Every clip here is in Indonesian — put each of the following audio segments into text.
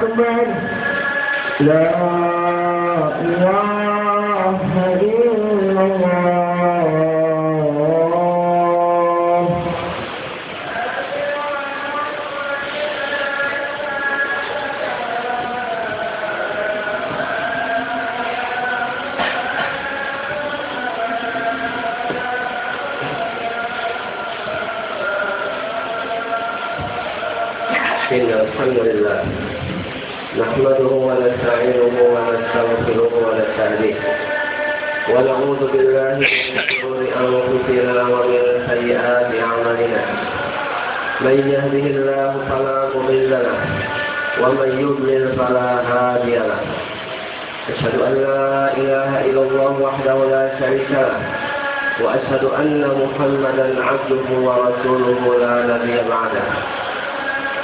أكبر لا إله إلا الله إن الحمد لله نحمده ونستعينه ونستغفره ونستهديه. ونعوذ بالله من شرور أنفسنا ومن سيئات أعمالنا. من يهده الله فلا مضل له ومن يضلل فلا هادي له. أشهد أن لا إله إلا الله وحده لا شريك له. وأشهد أن محمدا عبده ورسوله لا نبي بعده.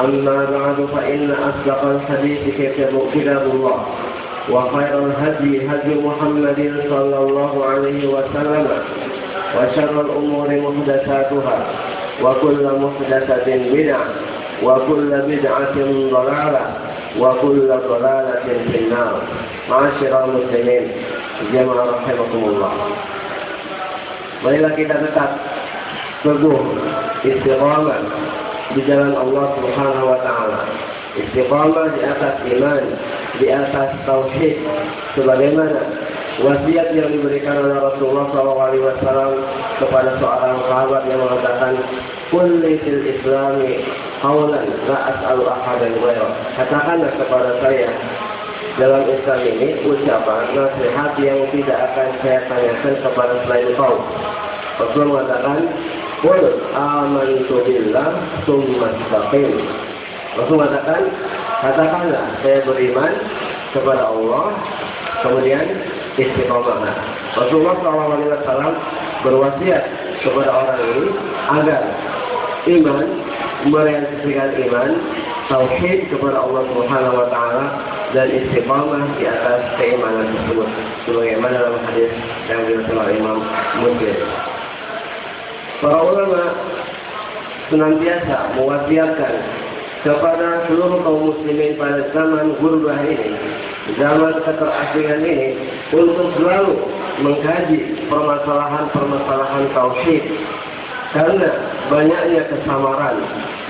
أما بعد فإن أصدق الحديث كتاب الله وخير الهدي هدي محمد صلى الله عليه وسلم وشر الأمور محدثاتها وكل محدثة بدعة وكل بدعة ضلالة وكل ضلالة في النار معاشر المسلمين جمع رحمكم الله Marilah kita tetap teguh istiqamah di jalan Allah Subhanahu wa taala. Istiqamah di atas iman, di atas tauhid. Sebagaimana wasiat yang diberikan oleh Rasulullah SAW kepada seorang sahabat yang mengatakan kulli fil islami qawlan la as'alu ahadan ghayra. Katakanlah kepada saya dalam Islam ini ucapan nasihat yang tidak akan saya tanyakan kepada selain kau. Rasul mengatakan Qul amantu billah summa istaqim. Rasul mengatakan, katakanlah saya beriman kepada Allah, kemudian istiqomah. Rasulullah SAW berwasiat kepada orang ini agar iman merealisasikan iman, tauhid kepada Allah Subhanahu wa taala dan istiqamah di atas keimanan tersebut. Sebagaimana dalam hadis yang diriwayatkan Imam Muslim. Para ulama senantiasa mewasiatkan kepada seluruh kaum muslimin pada zaman gurbah ini, zaman keterasingan ini, untuk selalu mengkaji permasalahan-permasalahan tauhid. Karena banyaknya kesamaran,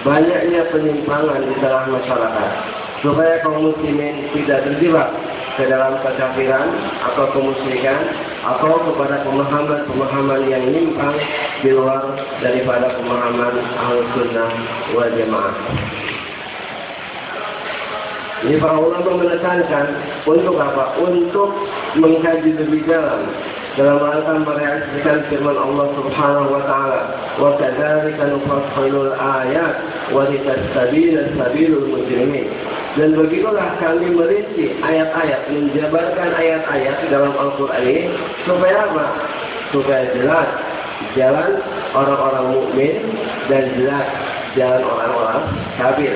banyaknya penyimpangan di dalam masyarakat. Supaya kaum muslimin tidak terjebak ke dalam kekafiran atau kemusyrikan atau kepada pemahaman-pemahaman yang menyimpang di luar daripada pemahaman ahlu sunnah wal jamaah. Ini para ulama menekankan untuk apa? Untuk mengkaji lebih dalam dalam rangka merealisasikan firman Allah Subhanahu wa taala, "Wa kadzalika nufassilul ayat wa litastabina sabilul mujrimin." Dan begitulah kami merinci ayat-ayat, menjabarkan ayat-ayat dalam Al-Quran ini supaya apa? Supaya jelas jalan orang-orang mukmin dan jelas jalan orang-orang kafir.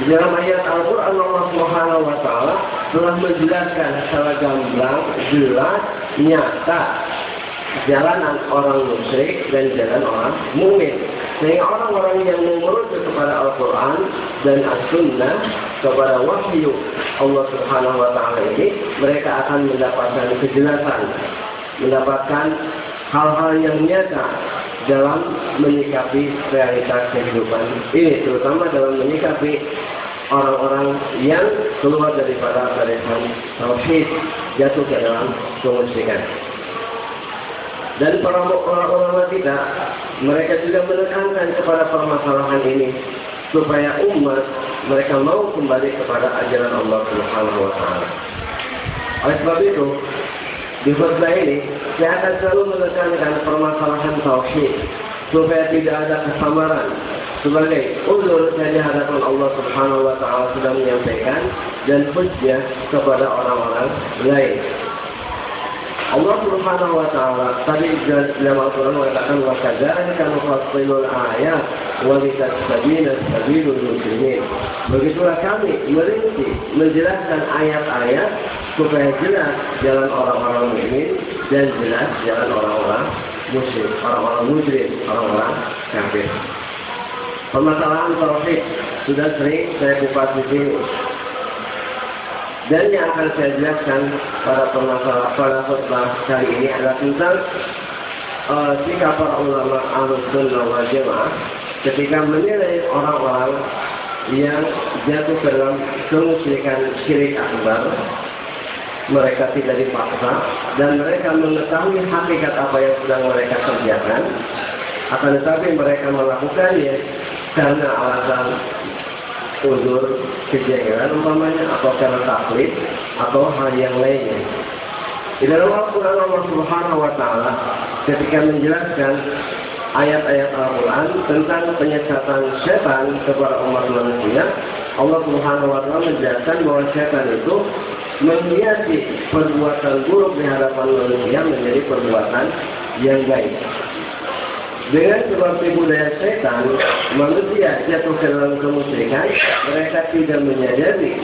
Di dalam ayat Al-Quran Allah Subhanahu wa taala telah menjelaskan secara gamblang, jelas, nyata jalanan orang musyrik dan jalan orang mukmin. Sehingga orang-orang yang merujuk kepada Al-Quran dan As-Sunnah kepada wahyu Allah Subhanahu wa taala ini, mereka akan mendapatkan kejelasan, mendapatkan hal-hal yang nyata dalam menyikapi realitas kehidupan ini, terutama dalam menyikapi orang-orang yang keluar daripada barisan tauhid jatuh ke dalam kemusyrikan. Dan para ulama kita, mereka juga menekankan kepada permasalahan ini supaya umat mereka mau kembali kepada ajaran Allah Subhanahu wa taala. Oleh sebab itu, di khutbah ini saya akan selalu menekankan permasalahan tauhid supaya tidak ada kesamaran sebagai uzur dari hadapan Allah Subhanahu wa taala sudah menyampaikan dan hujjah kepada orang-orang lain. Allah Subhanahu wa taala tadi dalam Al-Qur'an mengatakan wa kadzalika nufassilul ayat wa litastabina sabilul muslimin. Begitulah kami merinci menjelaskan ayat-ayat supaya jelas jalan orang-orang mukmin dan jelas jalan orang-orang musyrik, orang-orang musyrik, orang-orang kafir. Permasalahan tauhid sudah sering saya kupas di sini. Dan yang akan saya jelaskan pada permasalahan pada kali ini adalah tentang uh, sikap para ulama Ahlus Sunnah wal Jamaah ketika menilai orang-orang yang jatuh dalam kemusyrikan syirik akbar. Mereka tidak dipaksa dan mereka mengetahui hakikat apa yang sedang mereka kerjakan. Akan tetapi mereka melakukannya karena alasan uzur kejengkelan umpamanya atau karena taklid atau hal yang lainnya. Di dalam Al-Quran Allah Subhanahu wa Ta'ala ketika menjelaskan ayat-ayat Al-Quran tentang penyesatan setan kepada umat manusia, Allah Subhanahu wa Ta'ala menjelaskan bahwa setan itu menghiasi perbuatan buruk di hadapan manusia menjadi perbuatan yang baik. Dengan sebab budaya setan, manusia jatuh ke dalam kemusyrikan, mereka tidak menyadari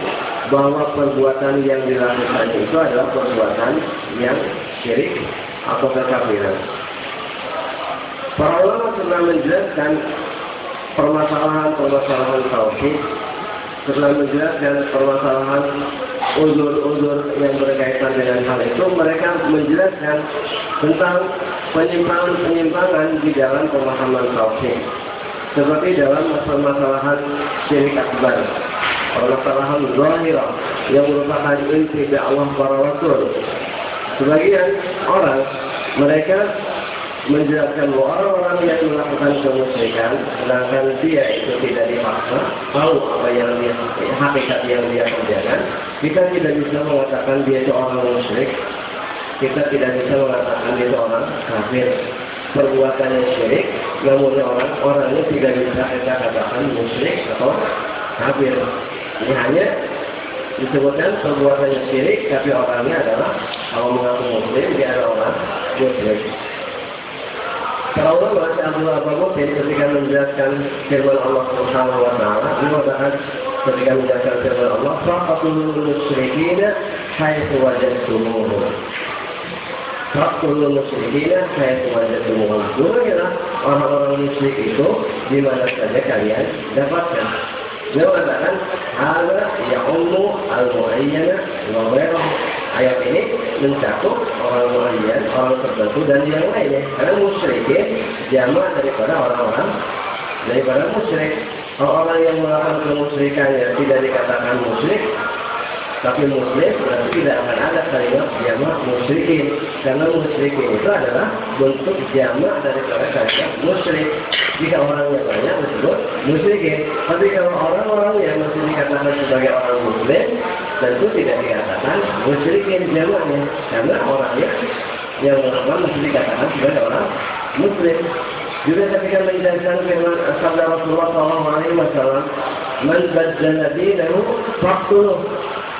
bahwa perbuatan yang dilakukan itu adalah perbuatan yang syirik atau kekafiran. Para ulama telah menjelaskan permasalahan-permasalahan tauhid, setelah menjelaskan permasalahan uzur-uzur yang berkaitan dengan hal itu, mereka menjelaskan tentang penyimpangan-penyimpangan di dalam pemahaman tauhid. Seperti dalam masalah-masalahan syirik akbar, permasalahan zahira yang merupakan inti Allah para rasul. Sebagian orang mereka menjelaskan bahwa orang-orang yang melakukan kemusyrikan, sedangkan dia itu tidak dipaksa, tahu apa yang dia, hakikat yang dia kerjakan, kita tidak bisa mengatakan dia itu orang musyrik, kita tidak bisa mengatakan dia itu orang kafir. Perbuatannya syirik, namun orang orangnya tidak bisa kita katakan musyrik atau kafir. Ini hanya disebutkan perbuatannya syirik, tapi orangnya adalah kalau mengaku muslim dia adalah orang musyrik. Para ulama Abdullah Abu Mutin ketika menjelaskan firman Allah Subhanahu wa taala, mengatakan ketika menjelaskan firman Allah, "Faqatul musyrikin haitsu wajadtumuhum." Faqatul musyrikin haitsu wajadtumuhum. Dulunya orang-orang musyrik itu di mana saja kalian dapatkan. Dia mengatakan, "Hada ya'ummu al-mu'ayyana wa ghairuhu." Ayat ini mencakup orang muayyan, orang tertentu dan yang lainnya. Karena musyrikin jamaah daripada orang-orang daripada musyrik. Kalau orang yang melakukan kemusyrikan ya tidak dikatakan musyrik, tapi muslim berarti tidak akan ada kalimat jamaah musyrikin. Karena musyrikin itu adalah bentuk jamaah daripada kalimat musyrik. Jika orangnya banyak disebut musyrikin. Tapi kalau orang-orang yang masih dikatakan sebagai orang muslim, tentu tidak dikatakan musyrikin jamaahnya. Karena orangnya yang melakukan masih dikatakan sebagai orang muslim. Juga ketika menjelaskan firman sabda Rasulullah SAW, "Man baddala dinahu faqtuluh."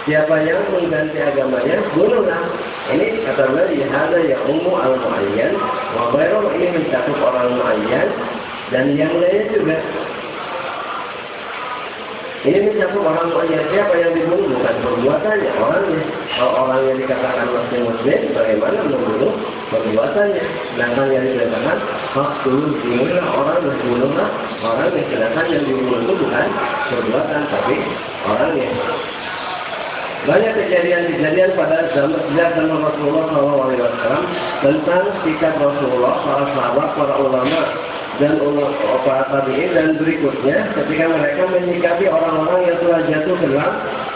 Siapa yang mengganti agamanya, bunuhlah. Ini kata Nabi, ada yang umum al muayyan, wa ini mencakup orang muayyan dan yang lainnya juga. Ini mencakup orang muayyan siapa yang dibunuh bukan perbuatannya, orangnya. Orang yang dikatakan muslim muslim, bagaimana membunuh perbuatannya? Sedangkan yang dikatakan hak dulu dibunuhlah orang yang dibunuhlah orang yang sedangkan yang dibunuh itu bukan perbuatan tapi orangnya. Banyak kejadian-kejadian pada zaman zaman Rasulullah SAW tentang sikap Rasulullah, para sahabat, para ulama dan para tabi'in dan berikutnya ketika mereka menyikapi orang-orang yang telah jatuh dalam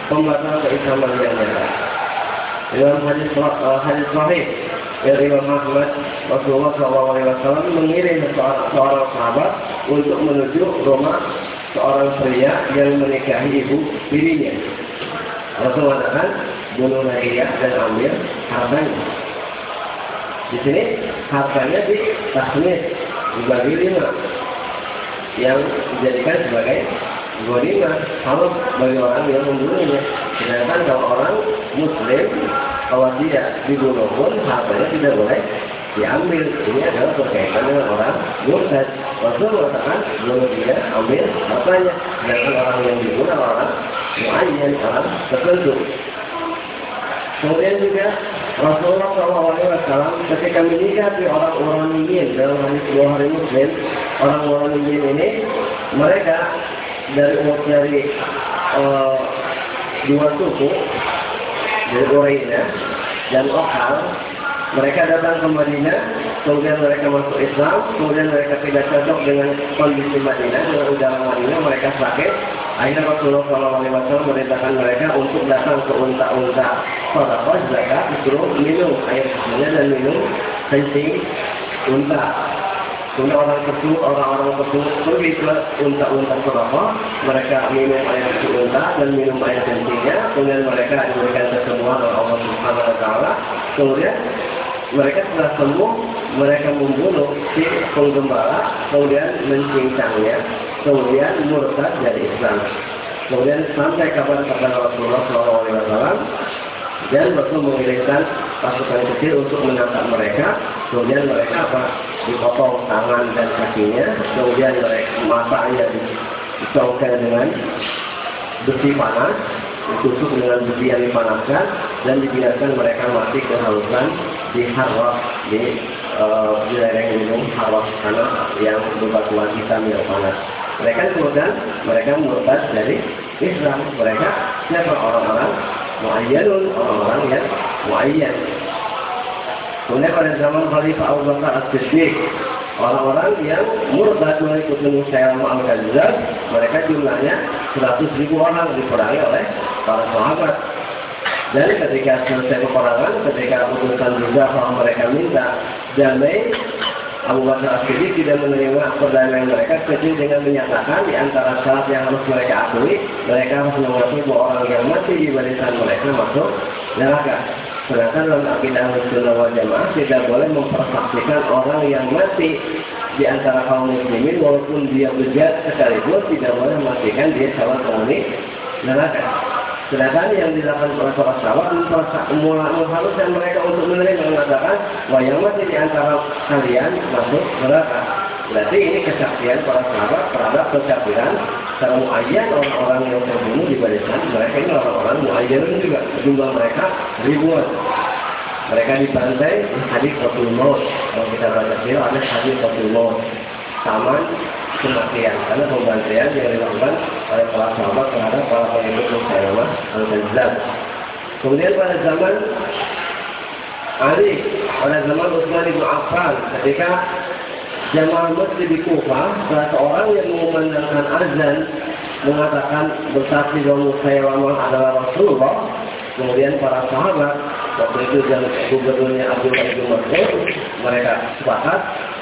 pembatalan keislaman yang nyata. Dalam hadis uh, hadis sahih dari Imam Ahmad Rasulullah SAW mengirim seorang, sahabat untuk menuju rumah seorang pria yang menikahi ibu dirinya. Rasul mengatakan bunuh dan ambil hartanya. Di sini hartanya di tasmis dibagi lima yang dijadikan sebagai lima kalau bagi orang yang membunuhnya. Sedangkan kalau orang Muslim kalau dia dibunuh pun hartanya tidak boleh diambil. Ini adalah berkaitan dengan orang murtad. Rasul mengatakan bunuh dia ambil hartanya. Sedangkan orang yang dibunuh orang muayyan orang tertentu. Kemudian juga Rasulullah SAW ketika menikahi orang-orang ingin dalam hadis dua hari Muslim, orang-orang ingin ini mereka dari umat dari uh, dua suku dari Quraisy dan Okal mereka datang ke Madinah, kemudian mereka masuk Islam, kemudian mereka tidak cocok dengan kondisi Madinah, dengan udara Madinah, mereka sakit, Akhirnya Rasulullah SAW merintahkan mereka untuk datang ke unta-unta sodakah zakat disuruh minum air susunya dan minum kencing unta. Kemudian orang tersebut, orang-orang tersebut pergi ke unta-unta sodakah, mereka minum air susu unta dan minum air kencingnya, kemudian mereka diberikan kesembuhan oleh Allah Subhanahu Wa Taala. Kemudian mereka setelah sembuh, mereka membunuh si penggembala, kemudian mencincangnya, kemudian murtad dari Islam. Kemudian sampai kabar kepada Rasulullah SAW dan Rasul mengirimkan pasukan kecil untuk menangkap mereka. Kemudian mereka apa? Dipotong tangan dan kakinya. Kemudian mereka matanya dicongkel dengan besi panas, ditusuk dengan besi yang dipanaskan dan dibiarkan mereka mati kehausan di Harwah di uh, lereng gunung Harwah sana yang berbatuan hitam yang panas. Mereka kemudian mereka murtad dari Islam. Mereka siapa orang-orang muayyanun, orang-orang yang muayyan. Kemudian pada zaman Khalifah Abu Bakar As-Siddiq, orang-orang yang murtad mengikuti Musayyamah Al-Kadzab, mereka jumlahnya 100 ribu orang diperangi oleh para sahabat. Dan ketika selesai peperangan, ketika utusan juga kalau mereka minta damai, Abu Bakar As-Siddiq tidak menerima perdamaian mereka kecuali dengan menyatakan di antara syarat yang harus mereka akui, mereka harus mengakui bahwa orang yang mati di barisan mereka masuk neraka. Sedangkan dalam akidah Sunnah wal Jamaah tidak boleh mempersaksikan orang yang mati di antara kaum muslimin walaupun dia bejat sekalipun tidak boleh memastikan dia calon penghuni neraka. Sedangkan yang dilakukan para sahabat mengharuskan mereka untuk menerima mengatakan bahwa yang masih di antara kalian masuk neraka. Berarti ini kesaksian para sahabat terhadap kesaksian secara muayyan orang-orang yang terbunuh di barisan mereka ini orang-orang muayyan juga jumlah mereka ribuan. Mereka dibantai hadis Rasul Maut. Kalau kita baca sih ada hadis Rasul Taman kematian karena pembantaian yang dilakukan oleh para sahabat terhadap para pengikut Musailama al-Kadzab. Kemudian pada zaman Ali, pada zaman Utsman bin Affan, ketika jamaah masjid di Kufah, salah seorang yang mengumandangkan azan mengatakan bersaksi bahwa Musailama adalah Rasulullah, kemudian para sahabat waktu itu dan gubernurnya Abdul bin Mas'ud mereka sepakat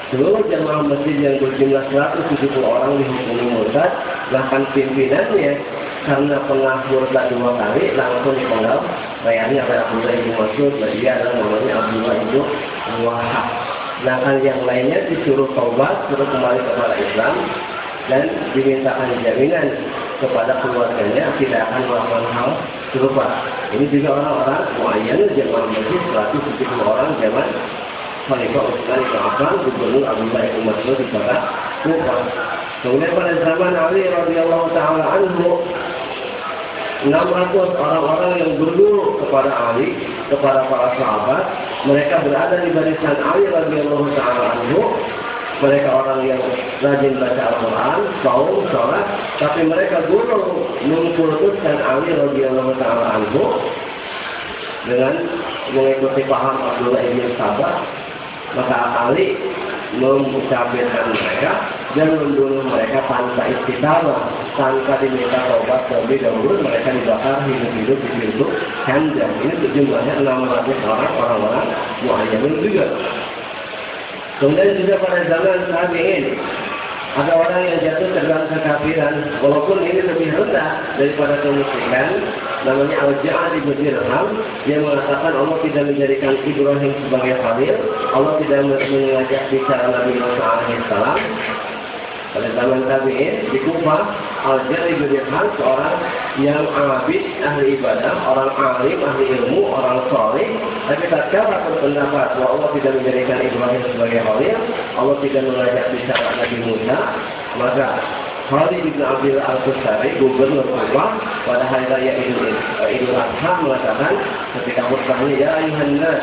seluruh jamaah masjid yang berjumlah 170 orang dihukumi murtad, bahkan pimpinannya karena pernah murtad dua kali langsung dipenggal bayarnya oleh Abdullah bin Mas'ud dan dia adalah namanya Abdullah bin Wahab. Sedangkan yang lainnya disuruh taubat, suruh kembali kepada Islam dan dimintakan jaminan kepada keluarganya tidak akan melakukan hal serupa. Ini juga orang-orang muayyan jamaah masjid 170 orang zaman Khalifah Utsman bin Affan gubernur Abdullah bin Mas'ud di kota Kufah. Kemudian pada zaman Ali radhiyallahu taala anhu 600 orang-orang yang berdua kepada Ali, kepada para sahabat, mereka berada di barisan Ali radhiyallahu taala anhu. Mereka orang yang rajin baca Al-Quran, saum, sholat, tapi mereka dulu mengkultuskan Ali radhiyallahu taala anhu dengan mengikuti paham Abdullah bin Sabah maka Ali memukabirkan mereka dan membunuh mereka tanpa istiqamah, tanpa diminta taubat terlebih dahulu mereka dibakar hidup-hidup di pintu Hamzah. Ini jumlahnya 600 orang orang-orang muayyamin juga. Kemudian juga pada zaman tabi'in ada orang yang jatuh ke dalam kekafiran. Walaupun ini lebih rendah daripada kemusyrikan namanya Al-Ja'ad ibn Dirham yang mengatakan Allah tidak menjadikan Ibrahim sebagai khalil. Allah tidak mengajak bicara Nabi Musa pada zaman tabi'in di Kufah Al-Jar ibn Dirham seorang yang abid ahli ibadah, orang alim, ahli ilmu, orang soleh. Tapi tatkala berpendapat bahwa Allah tidak menjadikan Ibrahim sebagai khalil, Allah tidak mengajak bicara Nabi Musa, maka Khalid bin Abdul Al-Qusari, gubernur Kufah, pada hari raya Idul Adha mengatakan ketika bertanya, Ya ayuhan nas,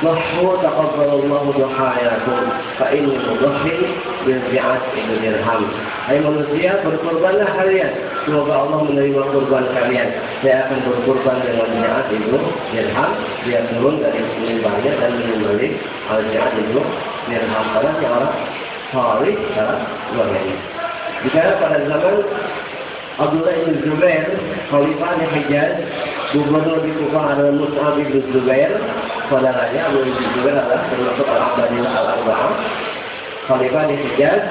Mahfu taqabbalallahu duhayakum fa inni mudhfi bil bi'at ibn dirham. Hai manusia, berkorbanlah kalian. Semoga Allah menerima korban kalian. Saya akan berkorban dengan bi'at ibn dirham. Dia turun dari menyembahnya dan menyembelih al-bi'at ibn dirham. Karena seorang salih dalam keluarganya. Bicara pada zaman Abdullah bin Zubair, Khalifah Hijaz, Gubernur di Kufah adalah Mus'ab bin Zubair, saudaranya Abu bin Zubair adalah termasuk Al-Abdillah Al-Arba'ah, Khalifah di Hijaz,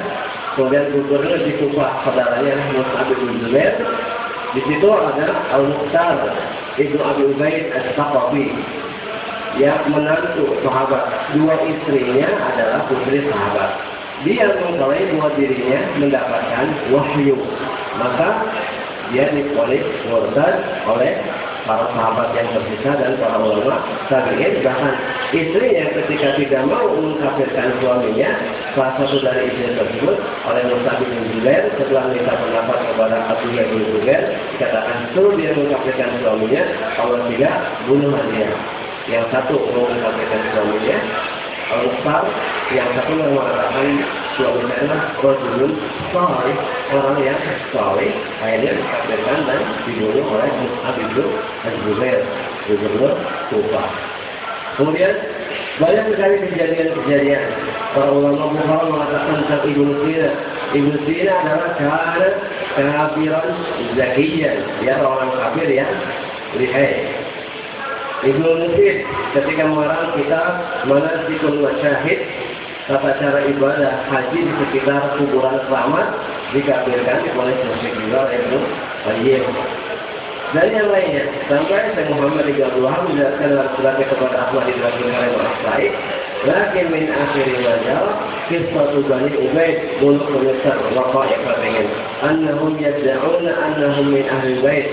kemudian gubernur di Kufah, saudaranya Mus'ab bin Zubair, di situ ada Al-Mukhtar, Ibnu Abi Ubaid As-Saqafi, yang menantu sahabat. Dua istrinya adalah putri sahabat. Dia mengklaim bahwa dirinya mendapatkan wahyu maka dia dipolis murtad oleh para sahabat yang tersisa dan para ulama. Tabi'in bahkan istrinya ketika tidak mau mengkafirkan suaminya salah satu dari istri tersebut oleh Musa bin Zubair setelah minta pendapat kepada Abdullah bin Zubair dikatakan suruh dia mengkafirkan suaminya kalau tidak bunuh dia. Yang satu mengkafirkan suaminya Al-Mukhtar yang satu mengatakan suami saya Rajulun Salih orang yang salih akhirnya dikafirkan dan dibunuh oleh Mus'ab bin Az-Zubair gubernur Kufah kemudian banyak sekali kejadian-kejadian. Para ulama Bukhara mengatakan tentang Ibnu Sina. Ibnu Sina adalah kana kafiran zakiyan ya orang kafir yang lihai. Ibnu Nufid ketika mengarang kita manasikul syahid tata cara ibadah haji di sekitar kuburan keramat dikabirkan oleh Syekh juga Ibnu Qayyim. Dan yang lainnya, sampai Syekh Muhammad Abdullah menjelaskan dalam suratnya kepada Ahmad Abdul Karim al Lakin min akhiri majal Kisatu Bani Ubaid Muluk Mesir Waqa'i Fatihim Annahum yadja'una annahum min ahli bait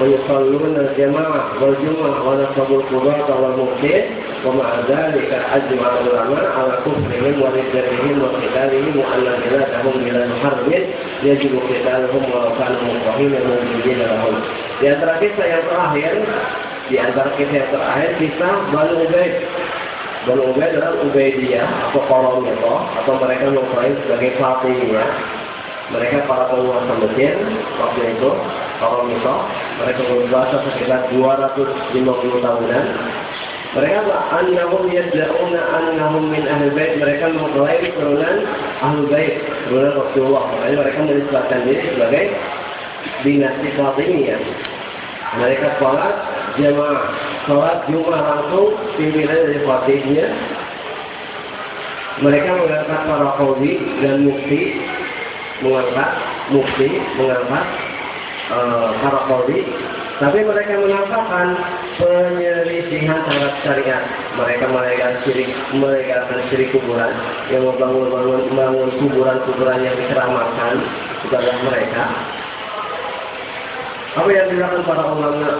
ويصلون الجماعة والجمعة ونصبوا القضاة والمفتين ومع ذلك أجمع العلماء على كفرهم وردتهم وقتالهم وأن بلادهم بلاد حرب يجب قتالهم ولو كانوا مكرهين موجودين لهم. Di antara kisah yang terakhir, di antara kisah yang terakhir kisah Banu Ubaid. Banu Ubaid adalah Ubaidiyah atau Qaromiyah atau mereka mengklaim sebagai Fatimiyah. Mereka para penguasa Mesir waktu itu para Musa, mereka berbahasa sekitar 250 tahunan. Mereka annahum yad'una annahum min ahli bait. Mereka mengklaim keturunan ahli bait, keturunan Rasulullah. Makanya mereka menisbatkan diri sebagai dinasti Fatimiyah. Mereka sholat jamaah, sholat Jumat langsung pimpinan dari Fatimiyah. Mereka mengangkat para kodi dan mufti, mengangkat mufti, mengangkat uh, para kodi, tapi mereka menampakkan penyelisihan terhadap syariat. Mereka melegalkan syirik, melegalkan syirik kuburan yang membangun bangun, kuburan-kuburan yang dikeramakan kepada mereka. Apa yang dilakukan para ulama?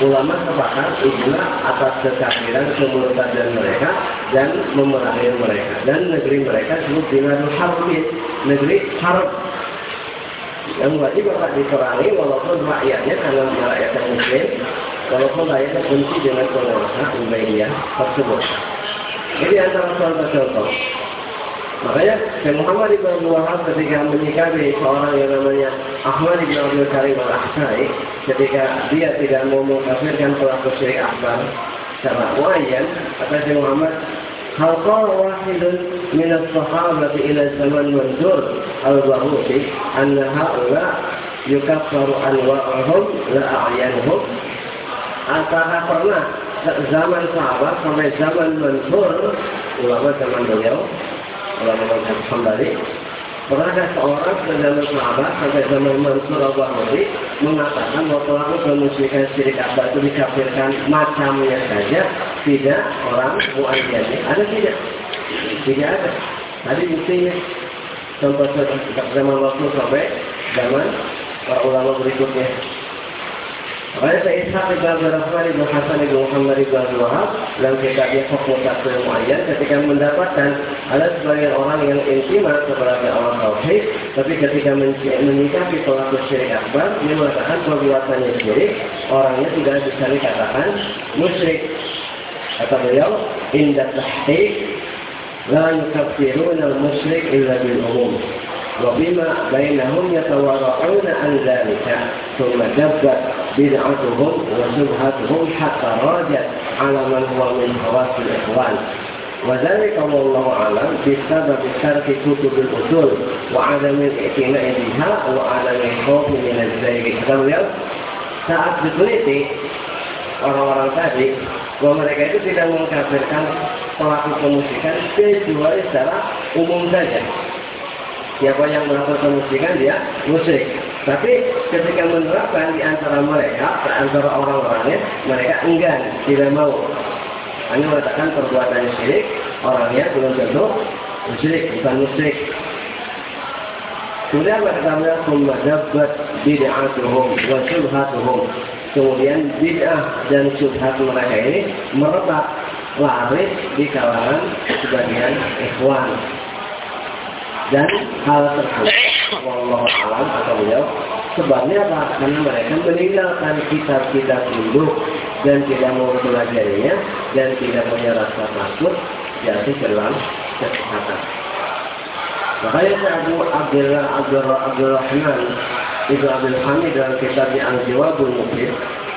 Ulama sepakat ijma atas kekafiran kemurtadan mereka dan memerangi mereka dan negeri mereka disebut dengan harbin negeri harb yang wajib akan diperangi walaupun rakyatnya karena rakyat yang muslim walaupun rakyatnya benci dengan penguasa Umayyah tersebut. Ini antara contoh-contoh makanya Syekh Muhammad Ibn Wahab ketika menyikapi seorang yang namanya Ahmad Ibn Abdul Karim Al-Ahsai ketika dia tidak mau mengkafirkan pelaku syirik akbar secara muayyan kata Syekh Muhammad هل قال واحد من الصحابة إلى الزمن منظور البهوتي أن هؤلاء يكفر أنواعهم لا أعيانهم Apakah pernah zaman sahabat sampai zaman Mansur ulama zaman beliau ulama mazhab kembali Pernahkah seorang zaman sahabat sampai zaman Mansur al-Bahri mengatakan bahwa pelaku kemusyrikan syirik akbar itu dikafirkan macamnya saja, tidak orang muayyannya. Ada tidak? Tidak ada. Tadi buktinya contoh zaman waktu sampai zaman para ulama berikutnya. Makanya saya Ishaq Ibn Abdul Rahman Ibn Hasan Ibn Muhammad Ibn Abdul Wahab dalam kitabnya Hukum Takbir Muayyan ketika mendapatkan ada sebagian orang yang intimat kepada Allah Tauhid tapi ketika menyikapi pelaku syirik akbar dia mengatakan perbuatannya syirik orangnya tidak bisa dikatakan musyrik kata beliau indah tahqiq la yukaffiruna al-musyrik illa bil umum وبما بينهم يتورعون عن ذلك ثم دبت بدعتهم وشبهتهم حتى راجت على من هو من خواص الإخوان وذلك والله أعلم بسبب ترك كتب الأصول وعدم الاعتناء بها وعدم الخوف من الزيغ kemudian saat diteliti orang-orang tadi bahwa mereka itu tidak mengkafirkan pelaku kemusikan kecuali secara umum saja Siapa yang melakukan kemusyrikan dia musyrik. tapi ketika menerapkan di antara mereka, di antara orang-orangnya, mereka enggan, tidak mau. Hanya mengatakan perbuatan syirik, orangnya belum tentu musyrik, bukan musyrik. Sudah berkata kumadabat bid'atuhum wa syubhatuhum. Kemudian bid'ah dan syubhat mereka ini merebak laris di kalangan sebagian ikhwan dan hal tersebut Allah alam atau beliau sebabnya? Karena mereka meninggalkan kitab-kitab induk dan tidak mau mempelajarinya dan tidak punya rasa takut jatuh dalam kesehatan. Makanya Abu Abdullah Abdul Abdul Rahman Ibnu Abdul Hamid dalam kitab Al-Jawabul Mufid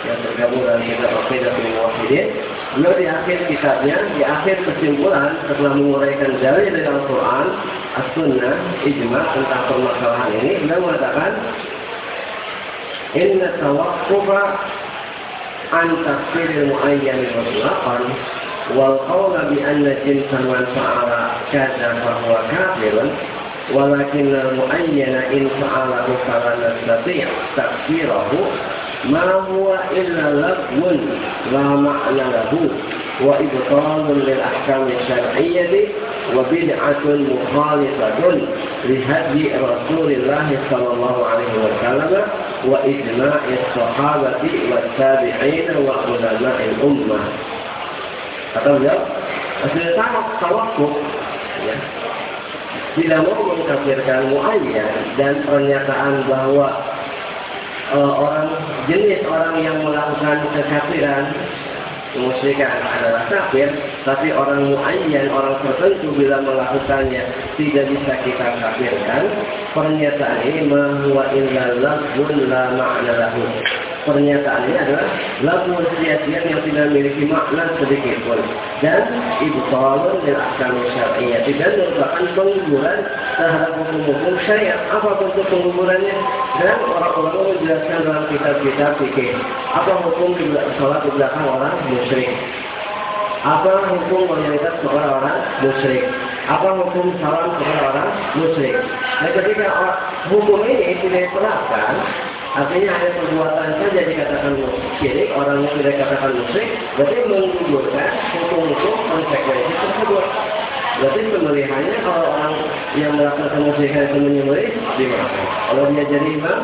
yang tergabung dalam kitab Aqidah bin Wahidin Beliau di akhir kitabnya, di akhir kesimpulan setelah menguraikan dalil dari Al-Quran, As-Sunnah, Ijma tentang permasalahan ini, beliau mengatakan, Inna tawakkufa an tafsiril mu'ayyanin mutlaqan wal qawla bi anna jinsan wa fa'ala kaza fahuwa kafirun walakin al mu'ayyana in fa'ala kafalan nastati' tafsirahu ما هو إلا لغو لا معنى له وإبطال للأحكام الشرعية وبدعة مخالفة لهدي رسول الله صلى الله عليه وسلم وإجماع الصحابة والتابعين وعلماء الأمة. Atau beliau, sudah sangat tawakuf, ya. tidak mau mengkafirkan muayyan dan pernyataan bahwa uh, orang jenis orang yang melakukan kekafiran kemusyrikan adalah kafir, tapi orang muayyan, orang tertentu bila melakukannya tidak bisa kita kafirkan. Pernyataan ini bahwa illa lafzun la ma'na lahu pernyataan ini adalah lagu sia-sia yang tidak memiliki makna sedikit pun. Dan ibu talun dan akal syariah tidak merupakan pengguguran terhadap hukum-hukum syariat apa bentuk penggugurannya dan orang-orang menjelaskan dalam kitab-kitab fikih apa hukum sholat di belakang orang musyrik? Apa hukum mayoritas kepada orang musyrik? Apa hukum salam kepada orang musyrik? Dan ketika hukum ini tidak diterapkan Artinya ada perbuatan saja dikatakan syirik, orang yang tidak katakan musyrik, berarti menggugurkan hukum-hukum konsekuensi tersebut. Berarti pemilihannya kalau orang yang melakukan kemusyrikan itu menyembelih, dimaafkan. Kalau dia jadi imam,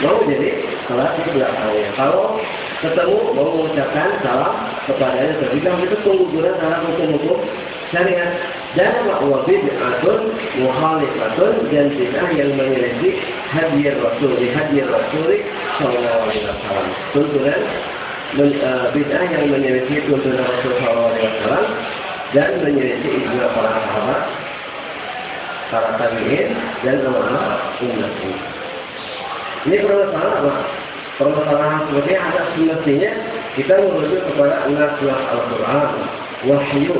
mau jadi salat di belakangnya. Kalau ketemu mau mengucapkan salam kepadanya, ketika itu pengguguran dalam hukum-hukum syariat dan bahwa bid'atun muhalifatun dan bid'ah yang menyelisih hadir Rasul hadir Rasul sallallahu alaihi wasallam. Tuntunan uh, bid'ah yang menyelisih tuntunan Rasul sallallahu alaihi wasallam dan menyelisih ijma para sahabat, para tabi'in dan ulama umat ini. Ini permasalahan apa? Permasalahan seperti ada semestinya kita merujuk kepada nas Al-Quran, wahyu,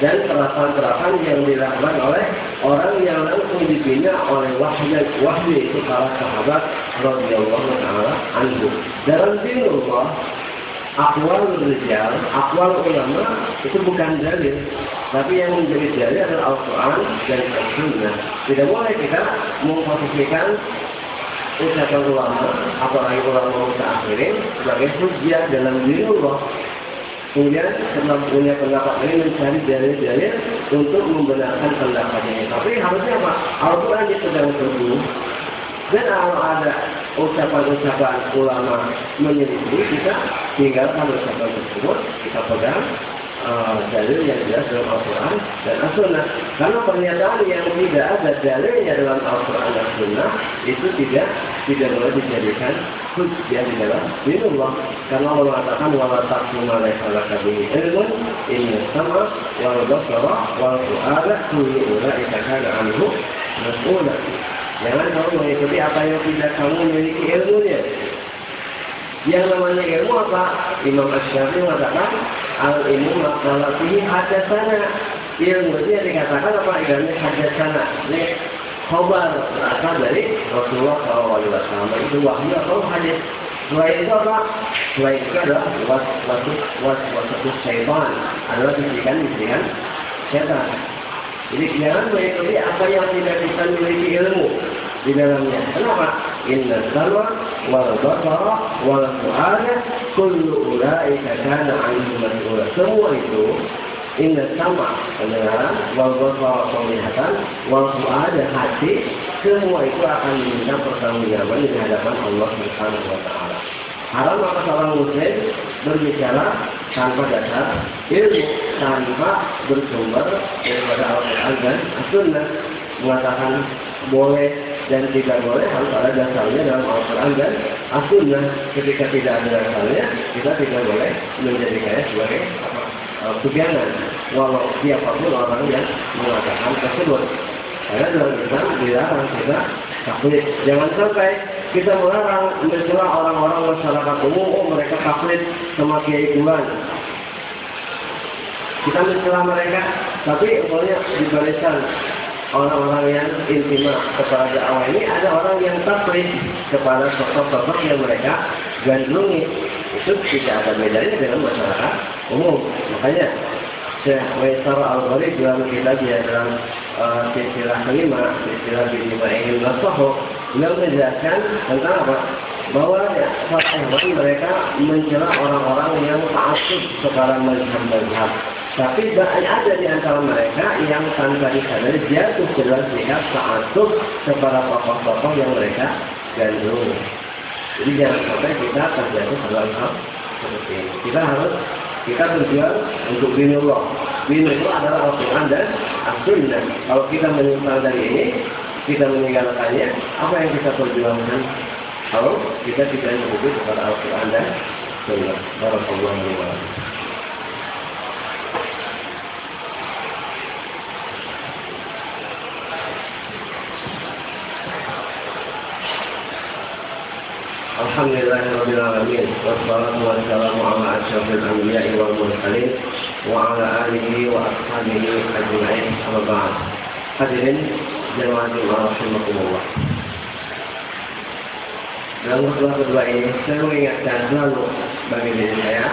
dan terapan-terapan yang dilakukan oleh orang yang langsung dibina oleh wahyu wahyu itu para sahabat radhiyallahu taala anhu. Dalam dinullah akwal rijal, akwal ulama itu bukan dalil, tapi yang menjadi dalil adalah Al-Quran dan Al-Sunnah. Tidak boleh kita memposisikan ucapan ulama, apalagi ulama akhirin sebagai hujjah dalam diri Setelah punya pendapat ini mencari dalil-dalil untuk membenarkan pendapatnya. Tapi harusnya apa? Al-Quran dia sedang terburu. Dan kalau ada ucapan-ucapan ulama menyelisih, kita tinggalkan ucapan tersebut, kita pegang uh, dalil yang jelas dalam Al-Quran dan As-Sunnah. Karena pernyataan yang tidak ada dalilnya dalam Al-Quran dan Sunnah itu tidak tidak boleh dijadikan hujjah di dalam dinullah. Karena Allah mengatakan wala taqmu ma laysa laka bihi ilmun inna sama wal basara wal fu'ada kullu ulaika kana anhu mas'ula. Jangan kamu mengikuti apa yang tidak kamu miliki ilmunya. Yang namanya ilmu apa? Imam Ash-Syafi'i mengatakan al ilmu makalatihi hadasana. Ilmu itu yang dikatakan apa? Ilmu hadasana. Ini khobar berasal dari Rasulullah SAW. Itu wahyu atau hadis. Selain itu apa? Selain itu adalah was wasu was wasu syaitan adalah bisikan-bisikan setan. Jadi jangan mengikuti apa yang tidak bisa memiliki ilmu di dalamnya. Kenapa? Inna salwa wal basara wal fu'ada kullu ulaika kana 'anhu mas'ula. Semua itu inna sama pendengaran wal basara penglihatan wal fu'ada hati semua itu akan diminta pertanggungjawaban di hadapan Allah Subhanahu wa taala. Haram maka seorang muslim berbicara tanpa dasar ilmu, tanpa bersumber daripada Al-Quran dan As-Sunnah. Mengatakan boleh dan tidak boleh harus ada dasarnya dalam Al-Quran dan As-Sunnah. Ketika tidak ada dasarnya, kita tidak boleh menjadikannya sebagai uh, pegangan. Walau siapa pun orang yang mengatakan tersebut. Karena dalam Islam dilarang kita taklid. Jangan sampai kita melarang mencela orang-orang masyarakat umum, oh mereka taklid sama kiai bulan. Kita mencela mereka, tapi umumnya dibalikan orang-orang yang intima kepada awal ini ada orang yang taklid kepada sosok-sosok yang mereka gandrungi. Itu tidak ada bedanya dengan masyarakat umum. Makanya Syekh Waisar Al-Gharib dalam kitabnya dalam uh, kelima, silsilah kelima ingin nasahu, beliau menjelaskan tentang apa? Bahwa ya, hewan mereka mencela orang-orang yang taksub kepada mazhab-mazhab. Tapi ada di antara mereka yang tanpa disadari jatuh ke dalam sikap taksub kepada tokoh-tokoh yang mereka gandrungi. Jadi jangan sampai kita terjatuh dalam hal seperti ini. Kita harus kita berjuang untuk dinullah. Dinullah adalah Al-Quran dan. Kalau kita menyimpang dari ini, kita meninggalkannya, apa yang kita perjuangkan? Kalau kita tidak mengikuti kepada Al-Quran dan Sunnah. Barakallahu alaihi الحمد لله رب العالمين والصلاة والسلام على أشرف الأنبياء والمرسلين وعلى آله وأصحابه أجمعين أما بعد Hadirin jemaah jemaah rahimakumullah. Dalam khutbah kedua ini saya mengingatkan selalu bagi diri saya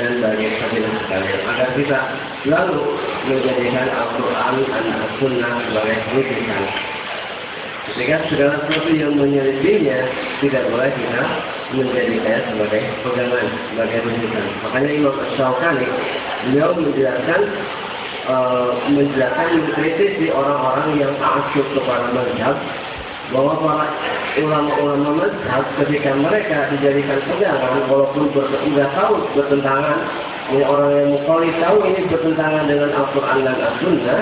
dan bagi hadirin sekalian agar kita selalu menjadikan Al-Quran dan As-Sunnah sebagai rujukan Ketika segala sesuatu yang menyelidiknya tidak boleh kita menjadikannya sebagai pegangan, sebagai rujukan. Makanya Imam Ash-Shawqani beliau menjelaskan uh, menjelaskan mengkritisi orang-orang yang ta'asub kepada mazhab bahwa para ulama-ulama mazhab ketika mereka dijadikan pegangan walaupun tidak tahu bertentangan ini orang yang mukoli tahu ini bertentangan dengan Al-Quran dan As-Sunnah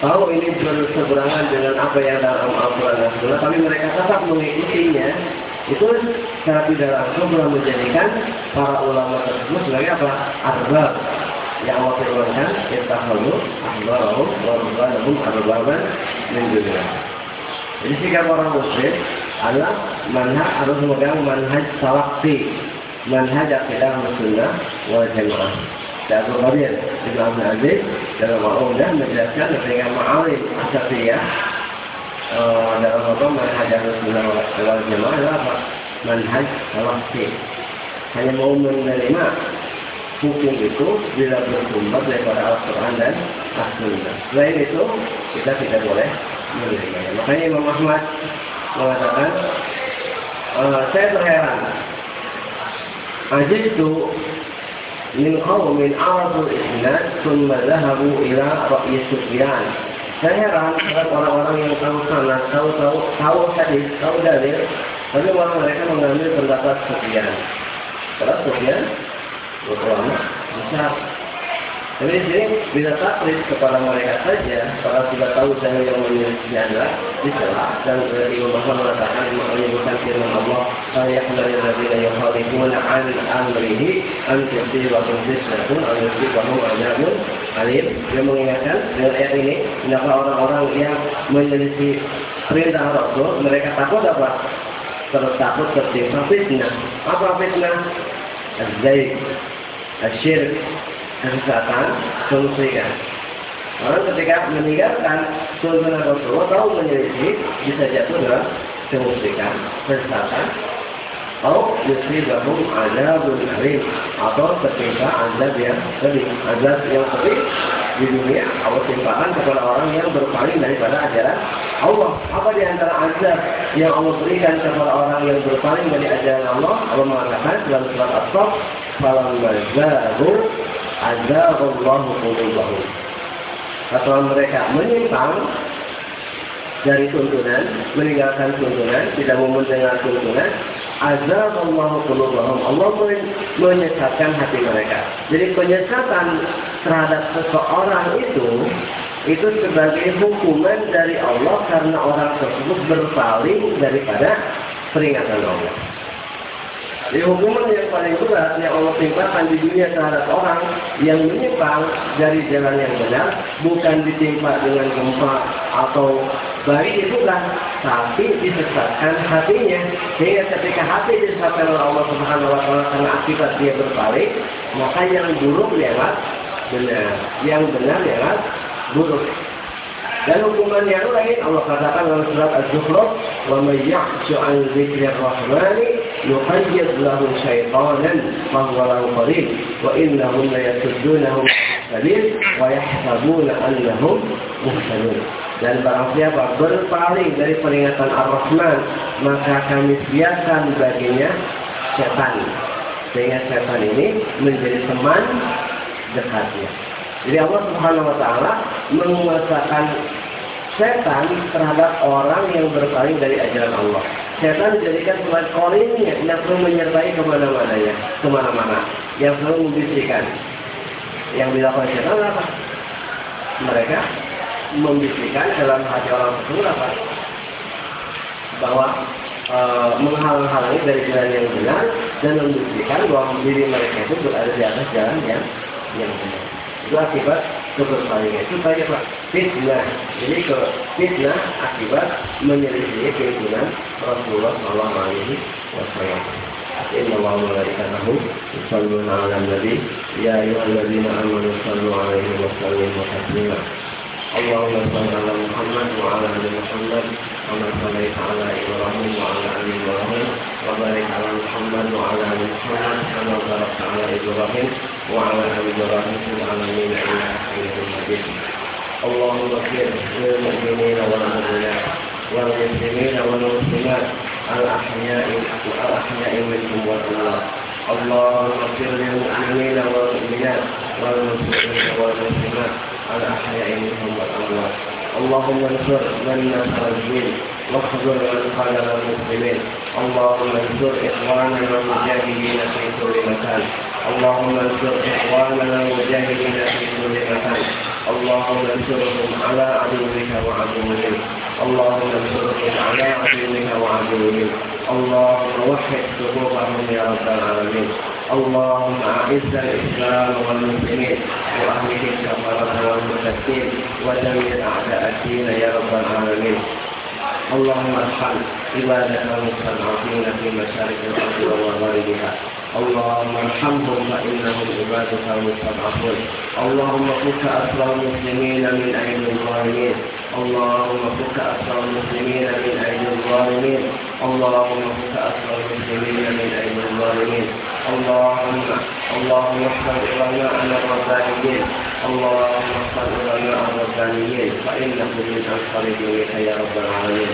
tahu ini berseberangan dengan apa yang dalam Al-Quran dan Sunnah, tapi mereka tetap mengikutinya, itu secara tidak langsung telah menjadikan para ulama tersebut sebagai apa? Arbab. Yang Allah firmankan, Ittahalu, Ahbarahum, Warubadahum, Arbaban, dan juga. Jadi sikap orang muslim adalah manhaj harus memegang manhaj salafti, manhaj akidah sunnah wal jamaah. Abu Qadir Ibn Abdul Aziz dalam Al-Umdah menjelaskan dengan ma'alim asafiyah uh, dalam apa manhaj Rasulullah wal Jamaah adalah apa? Manhaj tawassi. Hanya mau menerima hukum itu bila bersumber daripada Al-Quran dan As-Sunnah. Selain itu, kita tidak boleh menerimanya. Makanya Imam Ahmad mengatakan, uh, saya terheran. Ajibtu min qawmin aradul isnad thumma dhahabu ila ra'yi Sufyan. Saya heran terhadap orang-orang yang tahu sana, tahu tahu tahu hadis, tahu dalil, tapi malah mereka mengambil pendapat Sufyan. Kalau Sufyan ulama besar. Jadi di sini bisa taklid kepada mereka saja, kalau sudah tahu saya yang menyelesaikan adalah dicelah dan berarti Allah mengatakan menyebutkan firman Allah saya dari Nabi yang khalifun an amrihi an tusibahum fitnatun aw yusibahum adabun alim yang mengingatkan dengan ayat ini hendaklah orang-orang yang menyelisih perintah Rasul mereka takut apa? Tertakut tertimpa fitnah. Apa fitnah? Az-zaid kesesatan kemusyrikan orang ketika meninggalkan sunnah Rasulullah tahu menyelisih bisa jatuh dalam kemusyrikan kesesatan. Atau yusibahum azabun alim atau ketika azab yang lebih azab yang lebih di dunia Allah timpakan kepada orang yang berpaling daripada ajaran Allah. Apa di antara azab yang Allah berikan kepada orang yang berpaling dari ajaran Allah? Allah mengatakan dalam surat As-Saff falamma zahu azaghallahu qulubahum. Setelah mereka menyimpang dari tuntunan, meninggalkan tuntunan, tidak mau mendengar tuntunan, azaghallahu qulubahum. Allah menyesatkan hati mereka. Jadi penyesatan terhadap seseorang itu itu sebagai hukuman dari Allah karena orang tersebut berpaling daripada peringatan Allah. Jadi hukuman yang paling berat yang Allah timpakan di dunia terhadap orang yang menyimpang dari jalan yang benar bukan ditimpa dengan gempa atau bayi itu kan, tapi disesatkan hatinya. Sehingga ketika hati disesatkan oleh Allah Subhanahu Wa Taala karena akibat dia berpaling maka yang buruk lewat benar yang benar lewat buruk. Dan hukuman yang lain Allah katakan dalam surat Az-Zukhruf, "Wa may ya'shu 'an dzikrir rahmani huwa lahu qarin wa innahum la yasuddunahum sabil wa yahsabuna annahum muhtadun." Dan barang siapa berpaling dari peringatan Ar-Rahman, maka kami biarkan baginya setan. Sehingga setan ini menjadi teman dekatnya. Jadi Allah Subhanahu wa taala menguasakan setan terhadap orang yang berpaling dari ajaran Allah. Setan dijadikan sebagai korinnya yang perlu menyertai ke mana-mana ya, ke mana-mana, yang perlu membisikkan. Yang dilakukan setan apa? Mereka membisikkan dalam hati orang tersebut apa? Bahwa e, menghalang-halangi dari jalan yang benar dan membisikkan bahwa diri mereka itu berada di atas jalan yang yang benar itu akibat keberpalingan itu tadi pak fitnah jadi ke fitnah akibat menyelisih keinginan Rasulullah Shallallahu Alaihi Wasallam إن الله وملائكته يصلون على النبي يا أيها الذين آمنوا صلوا عليه وسلموا تسليما اللهم صل على محمد وعلى آل محمد كما صليت على إبراهيم وعلى آل إبراهيم وبارك على محمد وعلى آل محمد كما باركت على إبراهيم وعلى آل إبراهيم في العالمين إنك حميد مجيد. اللهم اغفر للمؤمنين والمؤمنات والمسلمين والمسلمات الأحياء الأحياء منهم والأموات. اللهم اغفر للمؤمنين والمؤمنات والمسلمين والمسلمات الأحياء منهم والأموات اللهم انصر من نصر الدين واخذل من خالف المسلمين. اللهم انصر إخواننا المجاهدين في كل مكان. اللهم انصر إخواننا المجاهدين في كل مكان. اللهم انصرهم على عدوك وعدوهم. اللهم انصرهم على عدوك وعدوهم. اللهم وحد صدورهم يا رب العالمين. اللهم أعز الإسلام والمسلمين وأهله الكفرة والمشركين ودمر أعداء الدين يا رب العالمين. اللهم ارحم عبادك المستضعفين في مشارق الأرض ومغاربها. اللهم ارحمهم فإنهم عبادك المستضعفون. اللهم فك أسر المسلمين من أيدي الظالمين. اللهم فك أسر المسلمين من أيدي الظالمين. اللهم فك أسر المسلمين من أيدي الظالمين. اللهم اللهم احفظ علماءنا الربانيين اللهم احفظ علماء الربانيين فإنهم من أنصار دينك يا رب العالمين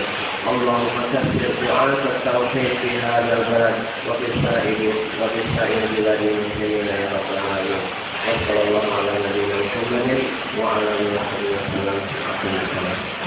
اللهم كثر دعاء التوحيد في هذا البلد وفي سائر وفي سائر بلاد المسلمين يا رب العالمين وصلى الله على نبينا محمد وعلى آله وصحبه وسلم.